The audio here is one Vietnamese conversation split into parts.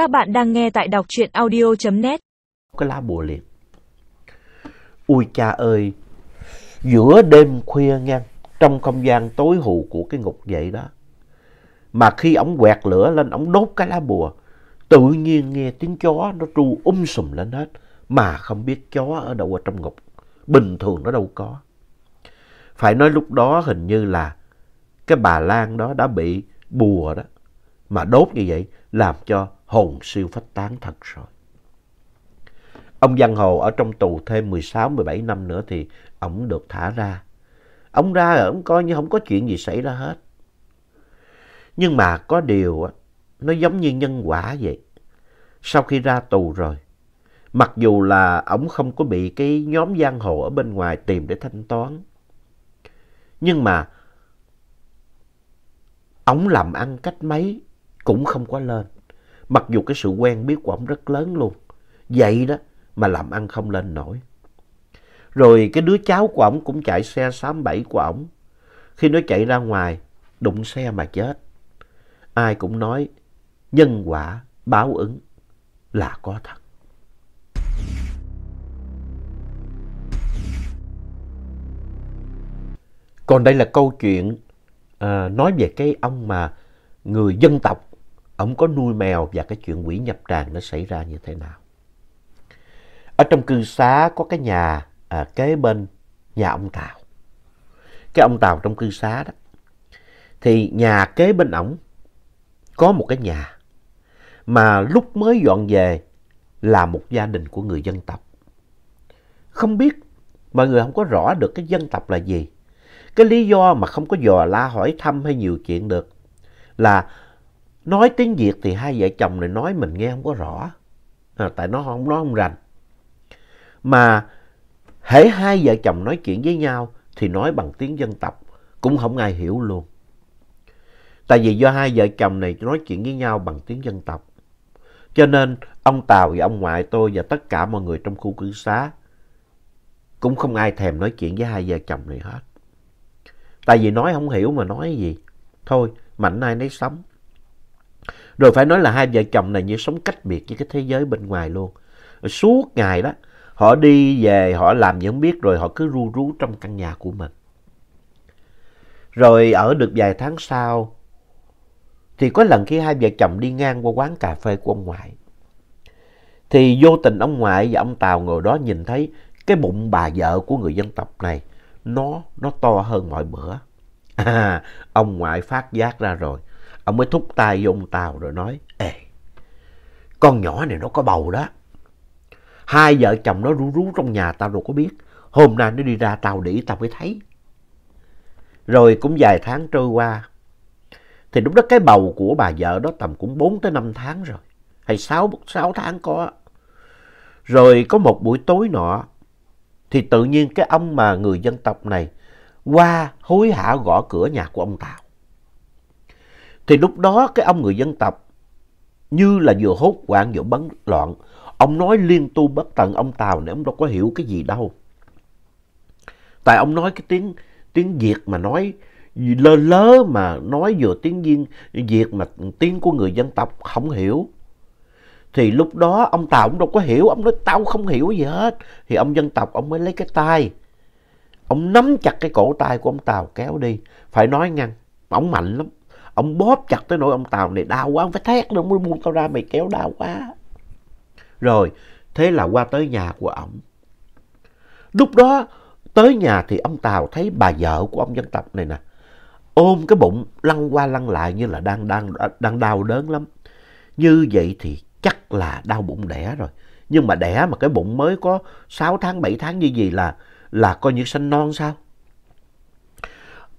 Các bạn đang nghe tại đọc truyện audio.net. Cái lá bùa liệt. Ui cha ơi, giữa đêm khuya nha, trong không gian tối hù của cái ngục vậy đó. Mà khi ổng quẹt lửa lên, ổng đốt cái lá bùa, tự nhiên nghe tiếng chó nó tru um sùm lên hết. Mà không biết chó ở đâu ở trong ngục. Bình thường nó đâu có. Phải nói lúc đó hình như là cái bà Lan đó đã bị bùa đó. Mà đốt như vậy làm cho hồn siêu phách tán thật rồi. Ông giang Hồ ở trong tù thêm 16-17 năm nữa thì ổng được thả ra. Ông ra rồi ông coi như không có chuyện gì xảy ra hết. Nhưng mà có điều nó giống như nhân quả vậy. Sau khi ra tù rồi, mặc dù là ổng không có bị cái nhóm giang hồ ở bên ngoài tìm để thanh toán. Nhưng mà ổng làm ăn cách mấy cũng không có lên. Mặc dù cái sự quen biết của ông rất lớn luôn. Vậy đó mà làm ăn không lên nổi. Rồi cái đứa cháu của ổng cũng chạy xe xám bẫy của ổng. Khi nó chạy ra ngoài, đụng xe mà chết. Ai cũng nói nhân quả báo ứng là có thật. Còn đây là câu chuyện à, nói về cái ông mà người dân tộc, ông có nuôi mèo và cái chuyện quỷ nhập tràng nó xảy ra như thế nào. Ở trong cư xá có cái nhà à, kế bên nhà ông Tàu. Cái ông Tàu trong cư xá đó. Thì nhà kế bên ổng có một cái nhà mà lúc mới dọn về là một gia đình của người dân tộc. Không biết, mọi người không có rõ được cái dân tộc là gì. Cái lý do mà không có dò la hỏi thăm hay nhiều chuyện được là nói tiếng Việt thì hai vợ chồng này nói mình nghe không có rõ. À, tại nó không nói không rành. Mà hễ hai vợ chồng nói chuyện với nhau thì nói bằng tiếng dân tộc cũng không ai hiểu luôn. Tại vì do hai vợ chồng này nói chuyện với nhau bằng tiếng dân tộc. Cho nên ông Tàu và ông ngoại tôi và tất cả mọi người trong khu cư xá cũng không ai thèm nói chuyện với hai vợ chồng này hết. Tại vì nói không hiểu mà nói gì. Thôi, mạnh ai nấy sống. Rồi phải nói là hai vợ chồng này như sống cách biệt với cái thế giới bên ngoài luôn. Suốt ngày đó, họ đi về, họ làm gì không biết, rồi họ cứ ru rú trong căn nhà của mình. Rồi ở được vài tháng sau, thì có lần khi hai vợ chồng đi ngang qua quán cà phê của ông ngoại. Thì vô tình ông ngoại và ông Tàu ngồi đó nhìn thấy cái bụng bà vợ của người dân tộc này nó, nó to hơn mọi bữa. À, ông ngoại phát giác ra rồi. Ông mới thúc tay với ông Tàu rồi nói, Ê, con nhỏ này nó có bầu đó. Hai vợ chồng nó rú rú trong nhà tao đâu có biết. Hôm nay nó đi ra tao để tao mới thấy. Rồi cũng vài tháng trôi qua. Thì lúc đó cái bầu của bà vợ đó tầm cũng 4 tới 5 tháng rồi. Hay 6, 6 tháng có. Rồi có một buổi tối nọ. Thì tự nhiên cái ông mà người dân tộc này qua hối hả gõ cửa nhà của ông Tàu. Thì lúc đó cái ông người dân tộc như là vừa hốt hoảng vừa bấn loạn. Ông nói liên tu bất tận ông Tàu này ông đâu có hiểu cái gì đâu. Tại ông nói cái tiếng tiếng Việt mà nói lơ lớ mà nói vừa tiếng viên Việt mà tiếng của người dân tộc không hiểu. Thì lúc đó ông Tàu ông đâu có hiểu, ông nói tao không hiểu gì hết. Thì ông dân tộc ông mới lấy cái tay. Ông nắm chặt cái cổ tay của ông Tàu kéo đi. Phải nói ngăn, ông mạnh lắm. Ông bóp chặt tới nỗi ông Tàu này đau quá, ông phải thét đâu mới buông tao ra mày kéo đau quá. Rồi, thế là qua tới nhà của ông. Lúc đó, tới nhà thì ông Tàu thấy bà vợ của ông dân tộc này nè. Ôm cái bụng lăn qua lăn lại như là đang, đang, đang đau đớn lắm. Như vậy thì chắc là đau bụng đẻ rồi. Nhưng mà đẻ mà cái bụng mới có 6 tháng, 7 tháng như gì là, là coi như sanh non sao?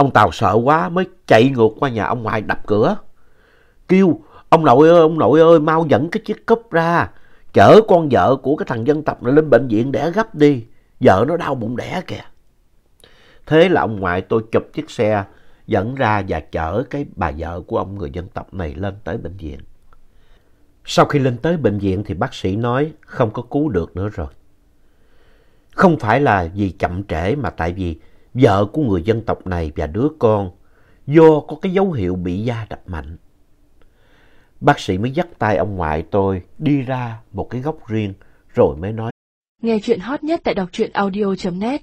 Ông Tàu sợ quá mới chạy ngược qua nhà ông ngoại đập cửa. Kêu, ông nội ơi, ông nội ơi, mau dẫn cái chiếc cúp ra. Chở con vợ của cái thằng dân tộc này lên bệnh viện đẻ gấp đi. Vợ nó đau bụng đẻ kìa. Thế là ông ngoại tôi chụp chiếc xe dẫn ra và chở cái bà vợ của ông người dân tộc này lên tới bệnh viện. Sau khi lên tới bệnh viện thì bác sĩ nói không có cứu được nữa rồi. Không phải là vì chậm trễ mà tại vì vợ của người dân tộc này và đứa con, do có cái dấu hiệu bị da đập mạnh. Bác sĩ mới dắt tay ông ngoại tôi đi ra một cái góc riêng, rồi mới nói. Nghe chuyện hot nhất tại đọc truyện audio.net